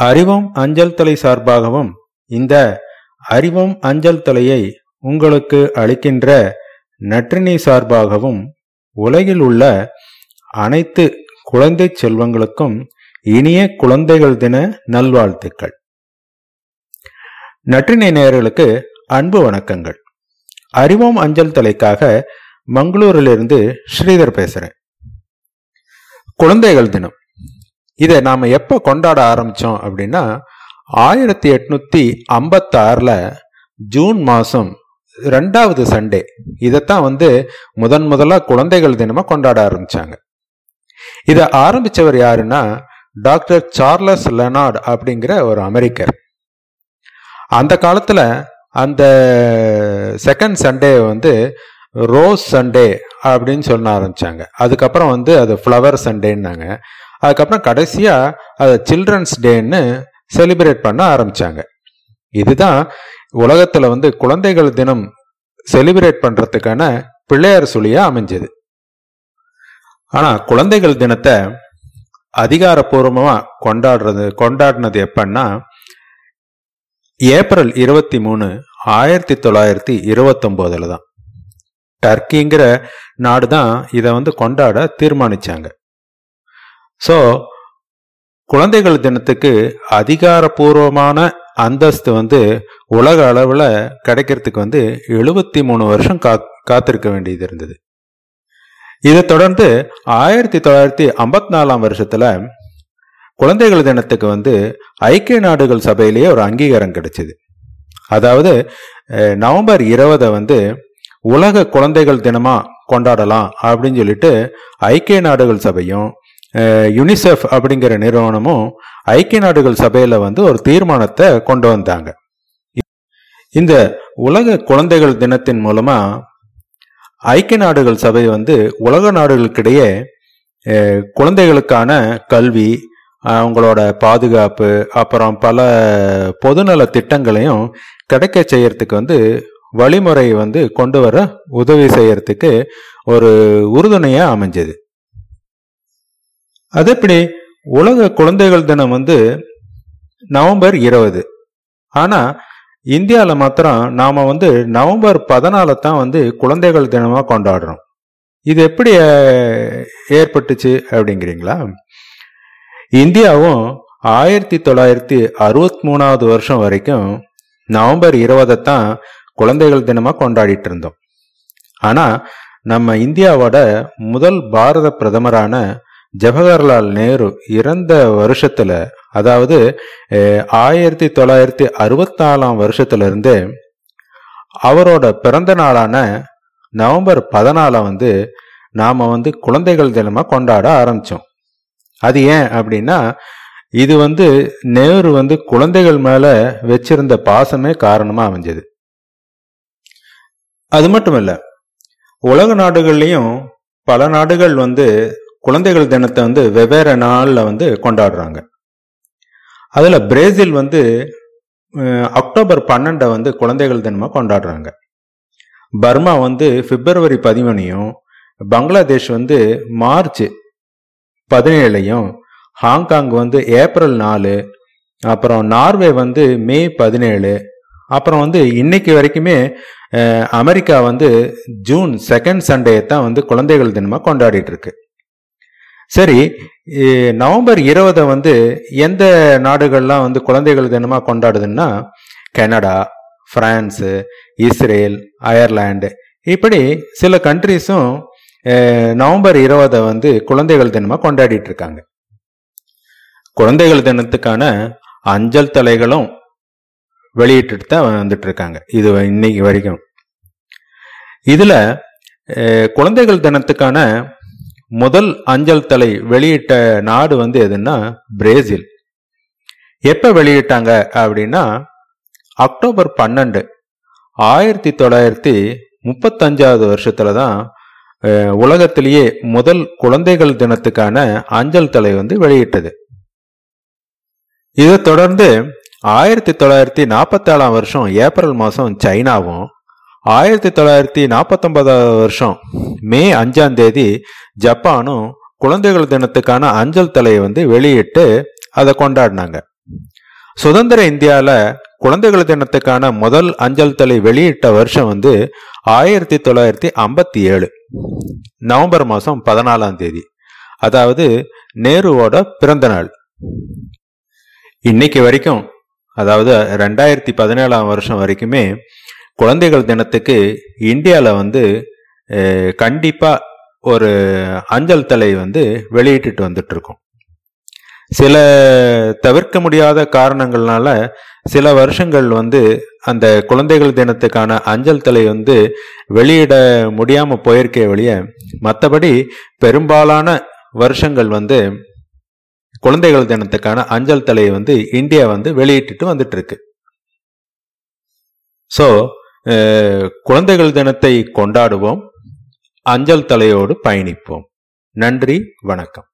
அறிவம் அஞ்சல் தலை சார்பாகவும் இந்த அறிவம் அஞ்சல் தலையை உங்களுக்கு அளிக்கின்ற நற்றினை சார்பாகவும் உலகில் உள்ள அனைத்து குழந்தை செல்வங்களுக்கும் இனிய குழந்தைகள் தின நல்வாழ்த்துக்கள். நற்றினை நேயர்களுக்கு அன்பு வணக்கங்கள். அறிவோம் அஞ்சல் தலைக்காக மங்களூரிலிருந்து ஸ்ரீதர் பேசுறேன். குழந்தைகள் தினம். இதை நாம் எப்போ கொண்டாட ஆரம்பித்தோம் அப்படின்னா ஆயிரத்தி எட்நூற்றி ஐம்பத்தாறில் ஜூன் மாதம் ரெண்டாவது சண்டே. இதைத்தான் வந்து முதன் முதலாக குழந்தைகள் தினமாக கொண்டாட ஆரம்பித்தாங்க இதை ஆரம்பித்தவர் யாருன்னா டாக்டர் சார்லஸ் லெனார்ட் அப்படிங்கிற ஒரு அமெரிக்கர். அந்த காலத்தில் அந்த செகண்ட் சண்டே வந்து ரோஸ் சண்டே அப்படின்னு சொல்ல ஆரம்பித்தாங்க அதுக்கப்புறம் வந்து அது ஃப்ளவர் சண்டேன்னாங்க. அதுக்கப்புறம் கடைசியாக அதை சில்ட்ரன்ஸ் டேன்னு செலிப்ரேட் பண்ண ஆரம்பித்தாங்க இதுதான் உலகத்தில் வந்து குழந்தைகள் தினம் செலிப்ரேட் பண்ணுறதுக்கான பிள்ளையார் சுழியாக அமைஞ்சது. ஆனால் குழந்தைகள் தினத்தை அதிகாரப்பூர்வமாக கொண்டாடுறது கொண்டாடினது எப்பன்னா ஏப்ரல் இருபத்தி மூணு ஆயிரத்தி தொள்ளாயிரத்தி இருபத்தொம்போதில் தான் டர்க்கிங்கிற நாடு தான் இதை வந்து கொண்டாட தீர்மானிச்சாங்க. ஸோ குழந்தைகள் தினத்துக்கு அதிகாரப்பூர்வமான அந்தஸ்து வந்து உலக அளவில் கிடைக்கிறதுக்கு வந்து எழுபத்தி மூணு வருஷம் கா காத்திருக்க வேண்டியது இருந்தது. இதை தொடர்ந்து ஆயிரத்தி தொள்ளாயிரத்தி ஐம்பத்தி நாலாம் வருஷத்தில் குழந்தைகள் தினத்துக்கு வந்து ஐக்கிய நாடுகள் சபையிலேயே ஒரு அங்கீகாரம் கிடைச்சிது. அதாவது நவம்பர் இருபதை வந்து உலக குழந்தைகள் தினமாக கொண்டாடலாம் அப்படின்னு சொல்லிட்டு ஐக்கிய நாடுகள் சபையும் யுனிசெஃப் அப்படிங்கிற நிறுவனமும் ஐக்கிய நாடுகள் சபையில் வந்து ஒரு தீர்மானத்தை கொண்டு வந்தாங்க. இந்த உலக குழந்தைகள் தினத்தின் மூலமா ஐக்கிய நாடுகள் சபை வந்து உலக நாடுகளுக்கிடையே குழந்தைகளுக்கான கல்வி அவங்களோட பாதுகாப்பு அப்புறம் பல பொதுநல திட்டங்களையும் கிடைக்க செய்யறதுக்கு வந்து வழிமுறை வந்து கொண்டு வர உதவி செய்யறதுக்கு ஒரு உறுதுணையாக அமைஞ்சது. அது எப்படி உலக குழந்தைகள் தினம் வந்து நவம்பர் இருபது. ஆனால் இந்தியாவில் மாத்திரம் நாம் வந்து நவம்பர் பதினால தான் வந்து குழந்தைகள் தினமாக கொண்டாடுறோம். இது எப்படி ஏற்பட்டுச்சு அப்படிங்கிறீங்களா? இந்தியாவும் ஆயிரத்தி தொள்ளாயிரத்தி அறுபத்தி மூணாவது வருஷம் வரைக்கும் நவம்பர் இருபதை தான் குழந்தைகள் தினமாக கொண்டாடிட்டு இருந்தோம். ஆனால் நம்ம இந்தியாவோட முதல் பாரத பிரதமரான ஜவஹர்லால் நேரு இறந்த வருஷத்துல அதாவது ஆயிரத்தி தொள்ளாயிரத்தி அறுபத்தி நாலாம் வருஷத்துல இருந்து அவரோட பிறந்த நாளான நவம்பர் பதினால வந்து நாம வந்து குழந்தைகள் தினமா கொண்டாட ஆரம்பிச்சோம். அது ஏன் அப்படின்னா இது வந்து நேரு வந்து குழந்தைகள் மேல வச்சிருந்த பாசமே காரணமா அமைஞ்சது. அது மட்டும் இல்லை உலக நாடுகள்லேயும் பல நாடுகள் வந்து குழந்தைகள் தினத்தை வந்து வெவ்வேறு நாளில் வந்து கொண்டாடுறாங்க. அதில் பிரேசில் வந்து அக்டோபர் பன்னெண்டை வந்து குழந்தைகள் தினமாக கொண்டாடுறாங்க. பர்மா வந்து பிப்ரவரி பதிமூணையும் பங்களாதேஷ் வந்து மார்ச் பதினேழையும் ஹாங்காங் வந்து ஏப்ரல் நாலு அப்புறம் நார்வே வந்து மே பதினேழு அப்புறம் வந்து இன்னைக்கு வரைக்குமே அமெரிக்கா வந்து ஜூன் செகண்ட் சண்டே தான் வந்து குழந்தைகள் தினமாக கொண்டாடிட்டு இருக்கு. சரி நவம்பர் இருபதை வந்து எந்த நாடுகள்லாம் வந்து குழந்தைகள் தினமாக கொண்டாடுதுன்னா கனடா பிரான்ஸு இஸ்ரேல் அயர்லாண்டு இப்படி சில கண்ட்ரிஸும் நவம்பர் இருபதை வந்து குழந்தைகள் தினமாக கொண்டாடிட்டு இருக்காங்க குழந்தைகள் தினத்துக்கான அஞ்சல் தலைகளும் வெளியிட்டு தான் வந்துட்டு இருக்காங்க இது இன்னைக்கு வரைக்கும். இதில் குழந்தைகள் தினத்துக்கான முதல் அஞ்சல் தலை வெளியிட்ட நாடு வந்து எதுன்னா பிரேசில். எப்ப வெளியிட்டாங்க அப்படின்னா அக்டோபர் பன்னெண்டு. ஆயிரத்தி தொள்ளாயிரத்தி முப்பத்தஞ்சாவது வருஷத்துல தான் உலகத்திலேயே முதல் குழந்தைகள் தினத்துக்கான அஞ்சல் தலை வந்து வெளியிட்டது. இதை தொடர்ந்து ஆயிரத்தி தொள்ளாயிரத்தி நாற்பத்தி ஏழாம் வருஷம் ஏப்ரல் மாதம் சைனாவும் ஆயிரத்தி தொள்ளாயிரத்தி நாற்பத்தொன்பதாவது வருஷம் மே அஞ்சாம் தேதி ஜப்பானும் குழந்தைகள் தினத்துக்கான அஞ்சல் தலையை வந்து வெளியிட்டு அதை கொண்டாடினாங்க. சுதந்திர இந்தியாவில் குழந்தைகள் தினத்துக்கான முதல் அஞ்சல் தலை வெளியிட்ட வருஷம் வந்து ஆயிரத்தி தொள்ளாயிரத்தி ஐம்பத்தி ஏழு நவம்பர் மாதம் பதினாலாம் தேதி அதாவது நேருவோட பிறந்த நாள் இன்னைக்கு வரைக்கும் அதாவது ரெண்டாயிரத்தி பதினேழாம் வருஷம் வரைக்குமே குழந்தைகள் தினத்துக்கு இந்தியாவில் வந்து கண்டிப்பாக ஒரு அஞ்சல் தலை வந்து வெளியிட்டுட்டு வந்துட்டுருக்கோம். சில தவிர்க்க முடியாத காரணங்கள்னால சில வருஷங்கள் வந்து அந்த குழந்தைகள் தினத்துக்கான அஞ்சல் தலை வந்து வெளியிட முடியாமல் போயிருக்கே வழிய மற்றபடி பெரும்பாலான வருஷங்கள் வந்து குழந்தைகள் தினத்துக்கான அஞ்சல் தலையை வந்து இந்தியா வந்து வெளியிட்டுட்டு வந்துட்டு இருக்கு ஸோ குழந்தைகள் தினத்தை கொண்டாடுவோம். அஞ்சல் தலையோடு பயணிப்போம். நன்றி வணக்கம்.